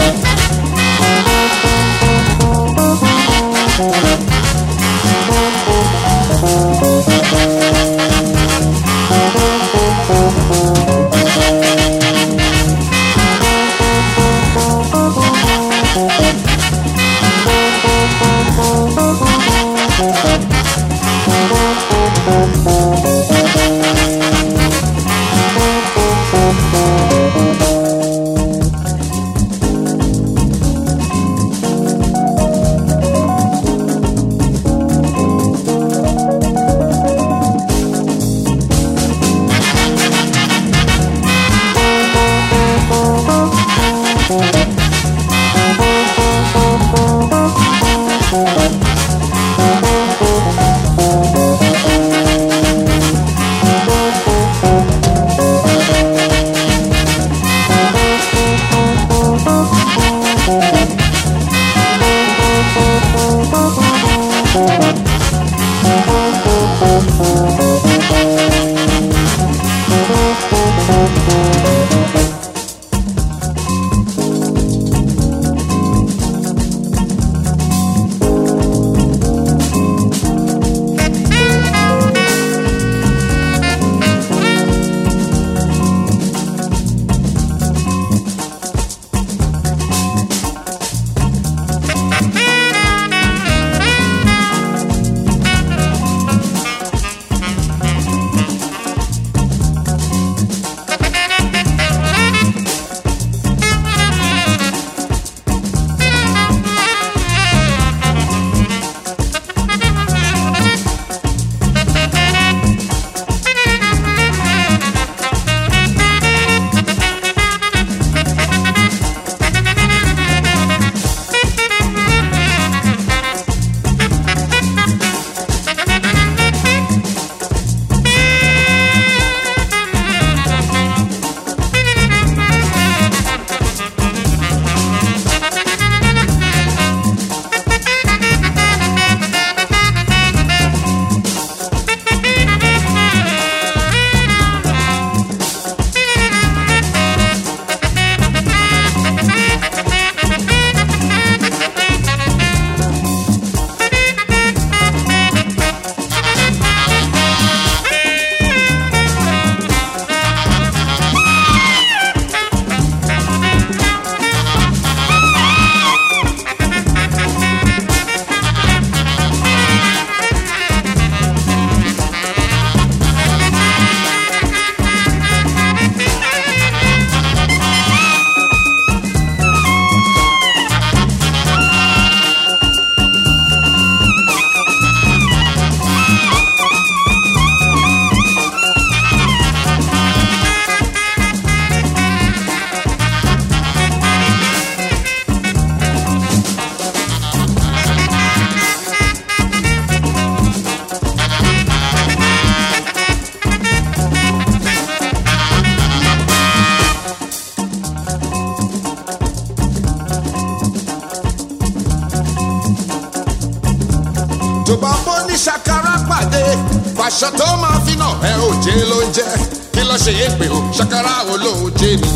Thank you. aṣọ tó máa fi náà ẹ ò ló ń jẹ kí lọ ṣe é pé o ṣàkàrà wo ló ń jẹ ni.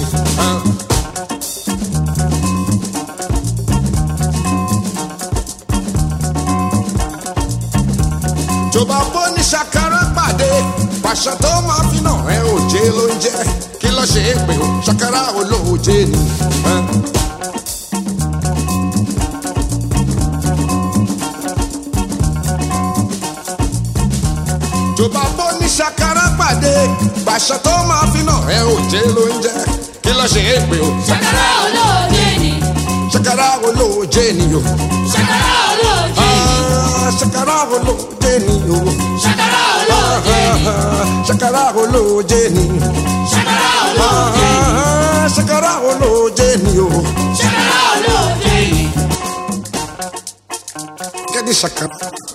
jọba bó ní ṣàkàrà pàdé pàṣọ tó máa fi náà ẹ ò jẹ ló ń jẹ kí lọ ṣe é pé o ṣàkàrà wo ló ń jẹ ni. tó bá bó ní ṣàkárá pàdé pàṣẹ tó máa fi náà ẹ ò jẹ ló ń jẹ kí lọ ṣe é pé o. ṣàkárá olóòjé ni. ṣàkárá olóòjé ni o. ṣàkárá olóòjé ni. Ah, ṣàkárá olóòjé ni o. ṣàkárá olóòjé ni. Ah, ah, ṣàkárá olóòjé ni. ṣàkárá olóòjé ni. ṣàkárá olóòjé ni o. ṣàkárá olóòjé ni. kẹ́ni ṣàkárá.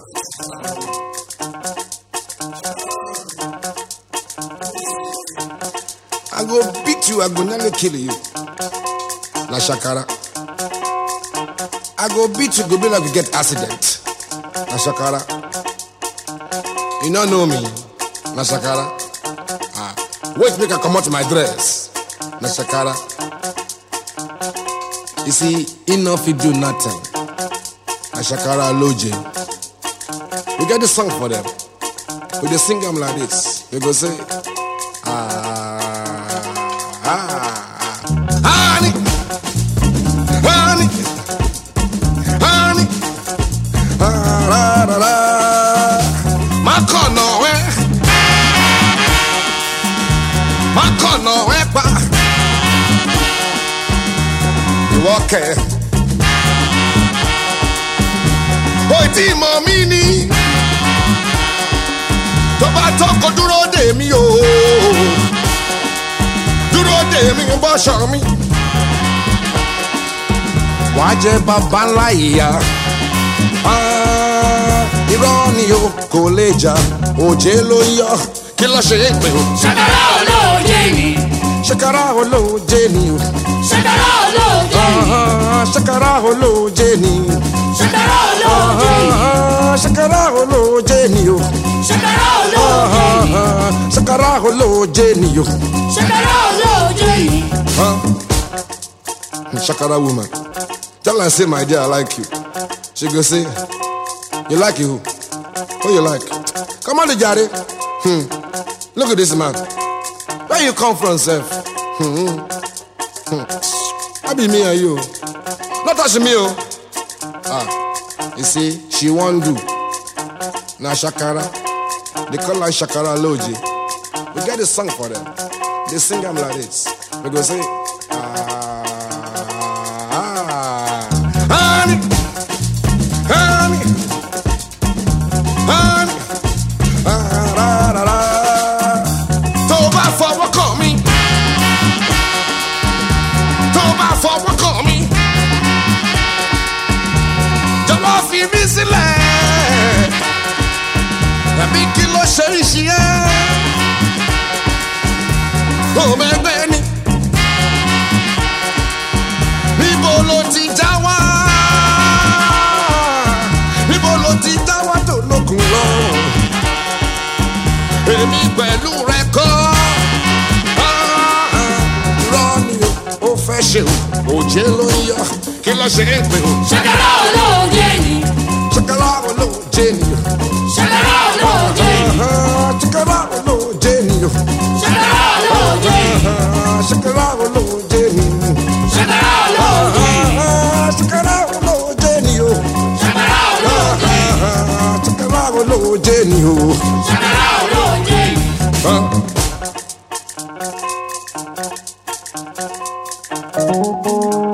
I go beat you, I go nearly kill you. La Shakara. I go beat you, go be like you get accident. La Shakara. You don't know me. La Shakara. Ah. Wait, make I come out my dress. La Shakara. You see, enough you do nothing. La Shakara Loje. We get the song for them. With the sing them like this. You go say, ọkẹ́. Ó tí mọ̀ mí ni tó bá tọkọ dúró dè mí o dúró dè mí bọ́ṣọ mi. Wàá jẹ bàbá ńlá ìyá ah, irọ́ ni o kò lè jà òjé ló yọ kí ló ṣe é pé o. Ṣàkàrà olóòjé ni ṣẹ̀kẹ̀rẹ̀ olóòjé ni o. ṣẹ̀kẹ̀rẹ̀ olóòjé ni. ṣẹ̀kẹ̀rẹ̀ olóòjé ni. ṣẹ̀kẹ̀rẹ̀ olóòjé ni. ṣẹ̀kẹ̀rẹ̀ olóòjé ni o. ṣẹ̀kẹ̀rẹ̀ olóòjé ni. ṣẹ̀kẹ̀rẹ̀ olóòjé ni o. ṣẹ̀kẹ̀rẹ̀ olóòjé ni. Shakara woman, tell her say my dear I like you. She go say, you like you? Who you like? Come on, the Hmm. Look at this man. Where you come from, Seth? Hmm. Hmm. I be me and you. Not touch me, oh. Ah, you see, she won't do. Now Shakara, they call her Shakara Loji. We get a song for them. They sing them like this. We go say. oríṣiríṣi ẹ́ tó bẹ́gbẹ́ ni níbo ló ti já wá níbo ló ti já wá tó lókun lọ èmi pẹ̀lú rẹ kọ́ ah, rọ ni o fẹ́ ṣe òjé ló ń yọ kí ló ṣe é pé o. ṣàkàrà olóògbé ni. Thank you.